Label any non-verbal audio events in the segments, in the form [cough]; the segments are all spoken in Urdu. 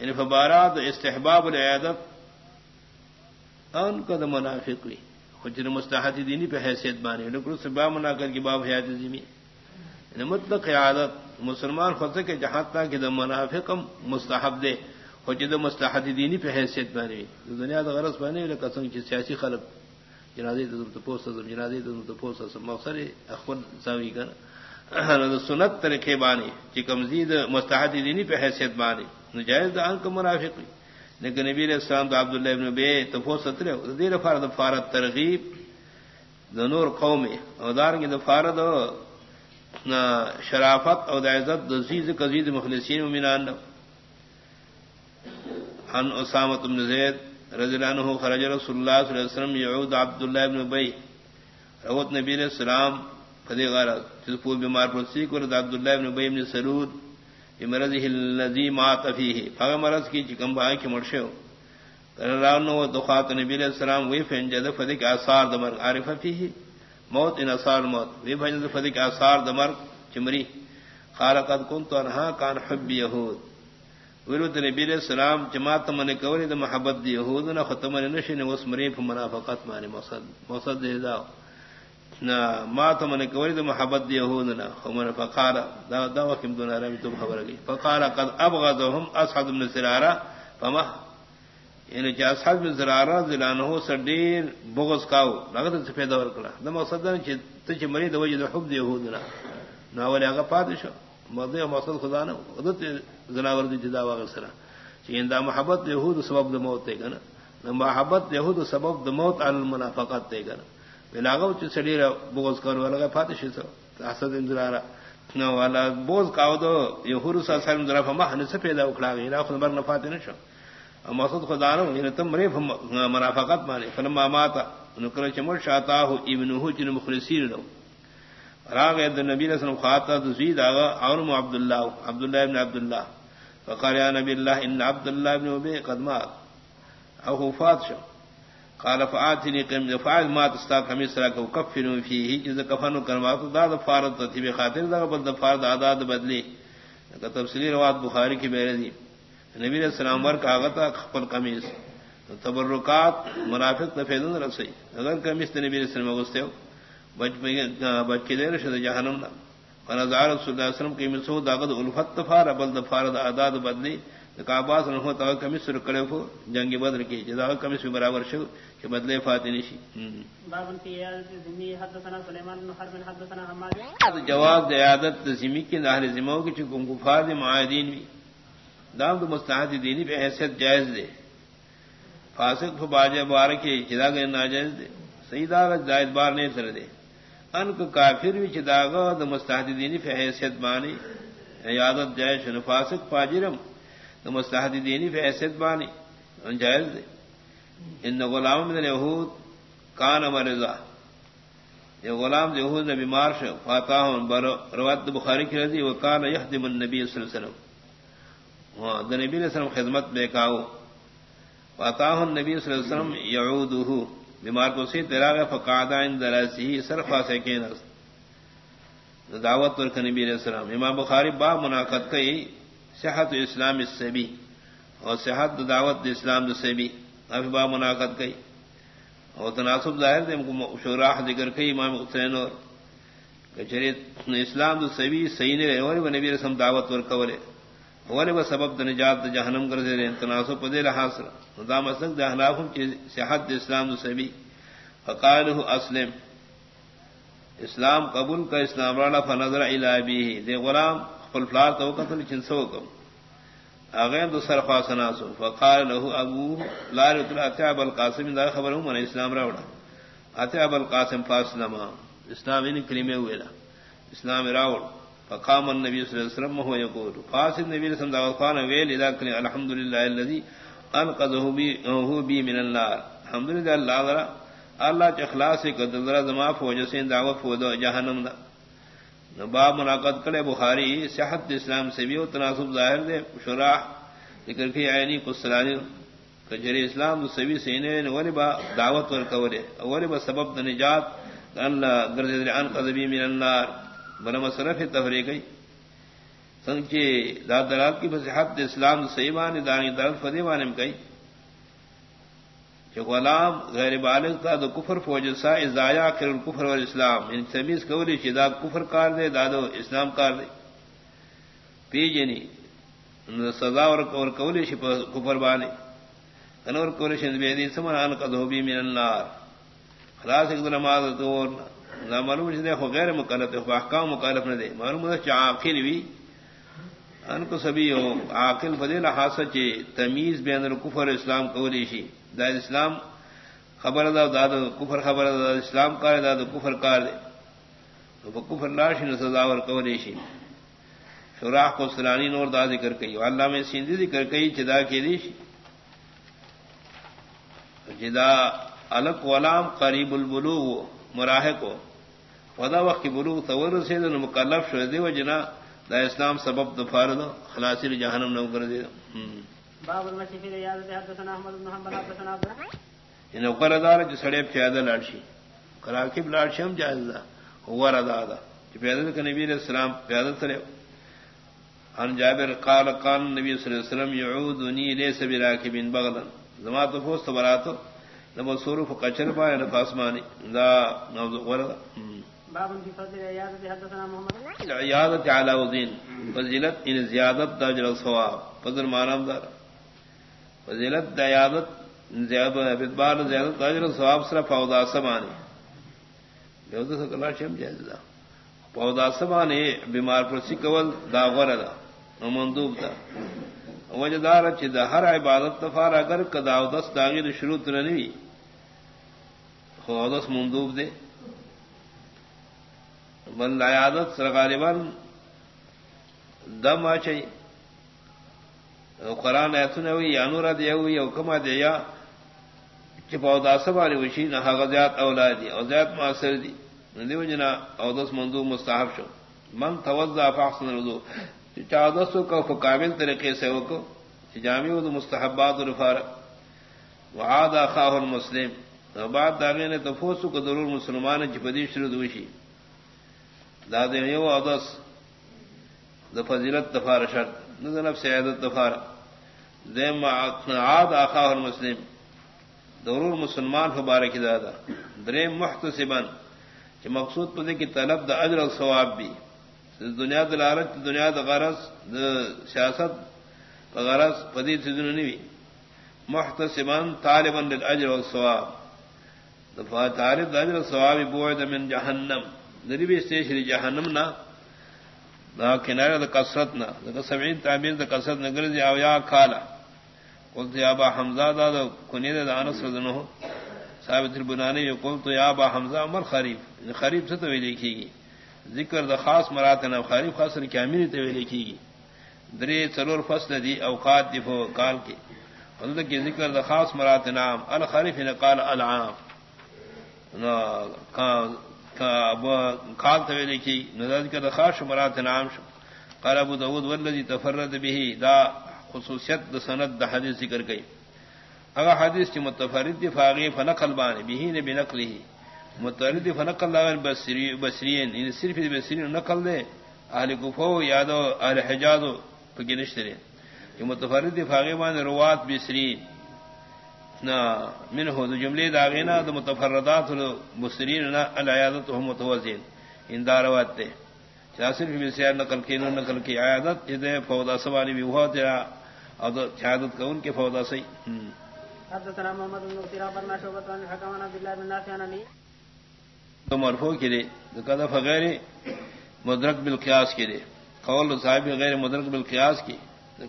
یعنی فبارات استحباب العیادت ان کا دا منافق لی خجر مستحتی دینی پہ حیثیت بانی لیکن اس سے با منا کر کی باب حیات زمین۔ یعنی مطلق عیادت مسلمان خود سے کہ جہاں تک کہ دا منافق مستحب دے خجر مستحتی دینی پہ حیثیت بانی دنیا دا غرص بانی لیکن قسم کی سیاسی خلق۔ جنازی تزم تپوس تزم جنازی تزم تپوس تزم مقصر سنت طریقے بانی چی کمزید مستحتی دینی پہ حیثیت بانی نجائز دا انکا منافق لیکن نبی علیہ السلام تو عبداللہ ابن بے تفو سترے دیر فارد فارد ترغیب دا نور قوم او دارنگی دا فارد شرافت او دا عزت دا قزید مخلصین ومنان عن اسامت بن زید رضی اللہ عنہ خرج رسول اللہ صلی اللہ علیہ وسلم یعود عبداللہ ابن بے روت نبی علیہ السلام فدی غارت جس پول بیمار پرسی کرد عبداللہ ابن بے ابن سرود مرض الذي مات فيه فغ مرض کی چکم با کی مرشو رانو دخات نبی علیہ السلام وی فنجد فدک اثار دمر عارف فيه موت ان اثار موت۔ وی فنجد فدک اثار دمر چمری قال قد كنت انها كان حب يهود ورد نبی علیہ السلام جماعت من کوری د محبت دی یہود نہ ختم نشن وسمری فمنافقت معنی مقصد مقصد ہدا نہ مات من کوری تو محبت دی یہودنا. خمر فقال، دا دا وکم دون عربی تو خبر گئی. فقال، قد ابغضهم اسعد بن سرارہ فما؟ یعنی کہ اسعد بن سرارہ ذلانه سدیر بغض کاو لگت سے پیدا ور کلا دا مقصد ہے کہ تچ مری دو وجہ حب دی یہودنا. نہ ولی اگا پادشو مدے مقصد خدا نہ عدت زناور دی جدا واغ سرا. کہ یعنی دا محبت یہود سبب د موت ہے نا محبت یہود سبب د موت علی المنافقت ہے نا بلاغو چ سڑی را بوز کر والا فاتش سو حسد اندرارا نو والا بوز کاو دو یہور سا سلم ذرا فما ہن سے پیدا اکھلا گئی. را خود بر نفات نہ شو مقصد خدا نو ان تم ری منافقت مانی فلما مات نو نکر چمر شاتا ہو ابنہ جن مخلصین لو. راغ عبد النبی صلی اللہ علیہ یعنی زید اغا اور عبد الله عبد الله ابن عبد الله فقال يا نبي الله ان عبد الله ابن ابي قد مات. او وفات شو. قال فاتني قم فعل ما تستا خميس را کو كفن فيه. جز كفن کروا تو داد فارض ترتیب خاطر دا بد فارض عادات بدلی کا تفصیلی روایت بخاری کی بیرے دی نبی علیہ السلام ور کا غتا خپل قمیص. تبرکات منافق تفیدن رسی. اگر قمیص نبی علیہ السلام غستے بچ بچ کے دیر شد جہنم نہ فنزار رسول اللہ علیہ وسلم کی مسعود داغد الفت فار بل فارض عادات بدلی کعباس ہو تو کمی سر کڑے ہو جنگ بدر کی جزا کمی سے برابر شو کہ بدلے فاتنی شی جواب عادت زمی کی نہر زمو کی چکم گفار دے معاہدین بھی دام تو مستحد دینی پہ حیثیت جائز دے فاسق فو باجہ بار کے چدا گئے ناجائز دے سیدہ زائد بار نہیں تر دے ان کو کافر بھی چداغا تو مستحد دینی پہ حیثیت بانی عادت جائز فاسق فاجرم تو مستحد دینی پہ حیثیت بانی جائز دے ان غلام من یہود کان مرضا. یہ غلام یہود نے بیمار شو فاتاہ روات بخاری کی رضی وہ کان یخدم النبی صلی اللہ علیہ وسلم. ہاں نبی علیہ السلام خدمت بے کاؤ. فاتاہ النبی صلی اللہ علیہ وسلم یعودہ بیمار کو سی تیرا گیا فقادا ان دراسی سرفا سے دعوت ورک نبی علیہ السلام. امام بخاری با مناقت کئی صحت اسلام اس سے بھی اور صحت دعوت اسلام سے بھی ابھی با مناقت کئی اور تناسب ظاہر دے شوراح ذکر کئی امام حسین اور کچری اسلام سے بھی صحیح نہیں رہے اور نبی رسم دعوت ور کولے اور وہ سبب نجات جہنم کر دے رہے تناسب پدے رہا سر دام اسلم صحت اسلام سے بھی۔ فقال اسلم، اسلام قبول کا اسلام رانا فنظر الى دے غلام خپل فلفلار تو قتل چنسو کم اغیر دو سرفا سناسو فقال له ابو لا رتل اتعب القاسم، دا خبر ہوں من اسلام راوڑا اتعب القاسم فاسلما اسلام یعنی ان کلمے ہوئے لا اسلام راوڑ فقام النبي صلى الله عليه وسلم وهو يقول فاسد النبي صلى الله عليه وسلم قال ويل اذا كان الحمد لله الذي انقذه بي، هو بي من النار. الحمد لله الله اللہ کے اخلاص سے قدر زما فوج سے دعوت فوج جہنم دا باب منعقد کرے بخاری، صحت اسلام سے بھی تناسب ظاہر دے شراح ذکر کی عینی قسلانی کجری اسلام سبھی سینے ولی با دعوت ور کورے ولی با سبب نجات اللہ گرد ان قذبی من النار بنا مصرف تفریقی سنچے دادرات کی فصحت اسلام سیمان دانی درد فدی کئی۔ جو غلام غیر بالغ تھا تو کفر فوجسا ازایا کر الکفر اور اسلام ان یعنی تمیز قولی چدا کفر کار دے دادو اسلام کار دے۔ پی جنی سزا اور قولی شپ کفر بانے۔ انور کولی شند بے بیدی سمران کا دھوبی من النار۔ خلاص ایک نماز تو نہ معلوم ہے خو غیر مکلف ہے احکام مکلف نہ دے معلوم ہے چا عاقل بھی ان کو سبھی ہو عاقل فضیل حاصل چ تمیز بین الکفر اسلام قولی شی۔ داد اسلام خبر دا داد کفر خبر دا اسلام کار داد کفر کار دے۔ تو کفر لاش نے سزا اور کوریشی شراح کو سلانی نور دا ذکر کئی۔ اللہ میں سیندی ذکر کئی چدا کی دیش جدا الک ولام قریب البلو مراہ کو ودا وقت بلو تور سے مکلف شو دے وجنا دا اسلام سبب دفار دو خلاصی جہنم نو کر دے باب المشي في رياض حدثنا احمد بن حنبل حدثنا عبد ان اوپر دار جو سڑے پیادہ لاڑشی کراکب لاڑشم جائز دا ہوا رضا دا جو پیادہ کہ نبی علیہ السلام پیادہ سرے ان جابر قال قال نبی صلی اللہ علیہ وسلم يعودني ليس براكب بغلا زما تو فوست براتو نبو صرف قچر پائے نہ آسمانی دا نوذ وردا باب في فضل عيادة حدثنا محمد. عيادة على وزين فضيلت ان زیادت دا جل ثواب. فضل معنی دار فضیلت دیادت بار زیادت اجر ثواب صرف پودا سمانے بیودا سکلا شم جائز دا پودا سمانے بیمار پر سکول دا غور دا مندوب دا وجدار چ دا ہر عبادت تفار اگر کدا دس داغیر شروع ترنوی خو دس مندوب دے بل عیادت سر غالبان دم آ چاہیے قرآن ایسن ہوئی یا نورا دیا ہوئی او کما دیا چپا سباری وشی نہ غزیات اولا اولادی اوزیات معاصر دی. دیو جنا اودس مندو مستحب شو. من توزع فاحسن الوضو چا چاودس کو کامل طریقے سے وہ کو جامع وہ مستحبات الفار وعاد اخاه المسلم. بعد داغے نے تفوس کو ضرور مسلمان جپدی شروع دوشی. دادے یو اودس د فضیلت دفار شرط. نفس عیادت دفار دیم عاد آخا المسلم ضرور مسلمان مبارک دادا دریم محتسبن کہ مقصود پدے کی طلب دا اجر ثواب بھی. دنیا دلالت دنیا دا غرض، دا سیاست غرض پدی سے بھی محتسبن طالبا للاجر والثواب دفاع طالب دا اجر الثواب بعد من جہنم. دریبی استیشری جہنم نہ دا کنارہ دا کسرت نہ دا سبعین تعبیر دا کسرت نگر دی او یا کھالا قلت یا با حمزہ دا دا کنی دا انس رضنہو ثابت البنانی جو قلت یا با حمزہ عمر خریف یعنی خریف سے توی لکھی گی ذکر دا خاص مراتنا خریف خاص رکامینی توی لکھی گی دری سرور فصل دی اوقات دی فو کال کی قلت کی ذکر دا خاص مراتنا الخریف نقال العام. کال طویل کی نظر کا دخاش مرات نام شو قال ابو داود، والذي تفرد به، دا خصوصیت د سند د حدیث ذکر گئی اگر حدیث کی متفرد دی فاغی فنقل بان به نے بنقله متفرد دی فنقل لاغن بصری بصرین ان صرف دی بصرین نقل دے اہل کوفہ یادو اہل حجاز پگنشترے کہ متفرد دی فاغی بان روات بصرین من ہو جملے داغینا متفردات مسرین العیادت ہم ان داروات تے۔ صرف بھی سیار نقل کی نقل کی عیادت سوانی بھی ہوا تیرا اور کا ان کے فودا سی تو مرفو کے مدرک بالقیاس کے قول صاحب غیر مدرک بالقیاس کی۔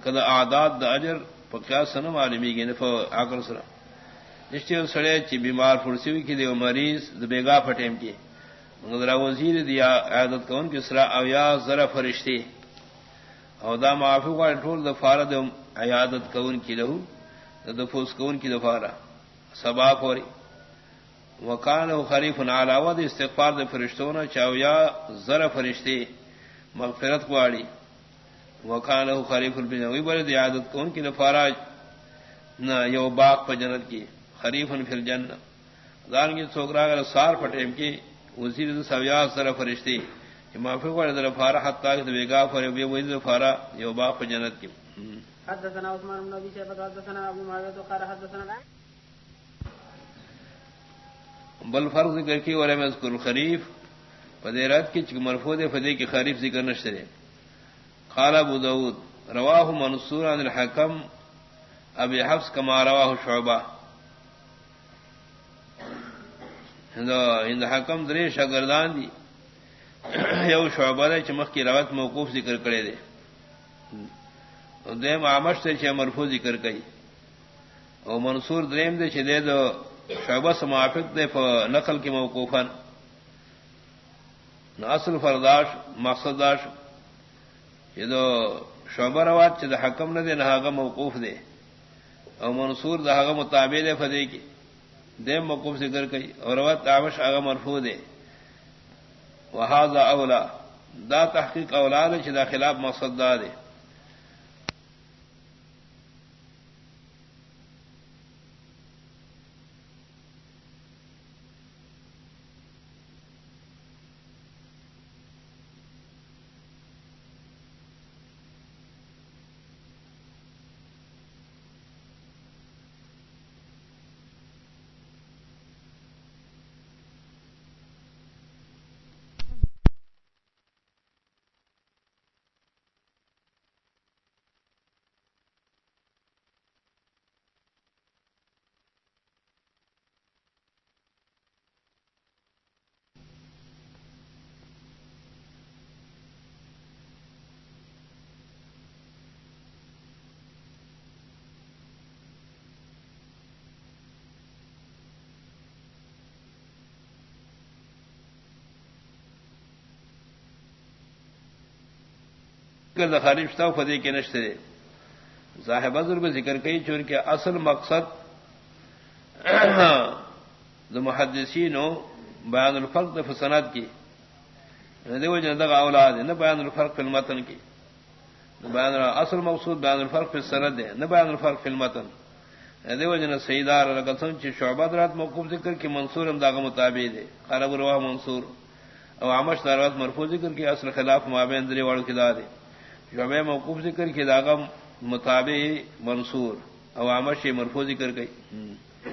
قدر اعداد دا اجر پقیاس سنم عالمی گی نفو آکر سرم نشتے سڑے چی بیمار فرسی کی دے مریض بیگا پھٹیم کی۔ مگر وزیر دیا عادت کون کی سرا اویا ذرا فرشتے او دا معافی کا ٹھول دفارہ دم عیادت کون کی لہو دفوس کون کی دفارہ سبا فوری وکان خریف علاوہ استغفار دے فرشتوں نے چاویا ذرا فرشتے مغفرت کوڑی وکان خریف البن بر عادت کون کی دفارہ نہ یو باغ پر جنت کی۔ خریف پھر جن دان کی سوکرا اگر سار پٹیم کی وزیر سویا سر فرشتی معافی والے در فارا حتا کہ بیگا فر بے وہی فارا یو با جنت کی۔ حدثنا عثمان بن ابي شيبه حدثنا ابو معاويه قال حدثنا بل فرض ذکر کی اور میں اذکر خریف فدیرات کی چک مرفوع فدی کی خریف ذکر نشرے قال ابو داود رواه منصور عن الحكم ابي حفص كما رواه شعبہ۔ ہند حکم درے شاگردان دی یو شعبہ دے چمخ کی روایت موقوف ذکر کرے دے دیم آمش سے چھ مرفو ذکر کئی او منصور دریم دے چھ دے دو شعبہ سمافق دے نقل کی موقوفن اصل فرداش مقصد داش یہ دو شعبہ روات چھ دا حکم نہ دے نہ موقوف دے او منصور دا مطابع دے فدے کی دیم موقوف ذکر کئی اور روات آمش آگا مرفو دے. وهذا اولا. دا تحقیق اولاد چې دا خلاف مقصد دا دی خارف فدے کے نشتے صاحب بزرگ ذکر کئی چور کے اصل مقصد [coughs] محدثین و بیان الفرق فسنت کی دیو جندگ اولاد ہے نہ بیان الفرق فی المتن کی بیان اصل مقصود بیان الفرق فی سند ہے نہ بیان الفرق فی المتن. دیو جن سیدار قسم چ شعبہ رات موقوف ذکر کی منصور امداغ مطابق ہے خراب روا منصور. او عمش دارات مرفوع ذکر کی اصل خلاف مابین دری واڑ کی داد ہے جمع موقوف ذکر کی داغم مطابق منصور عوامش مرفو ذکر گئی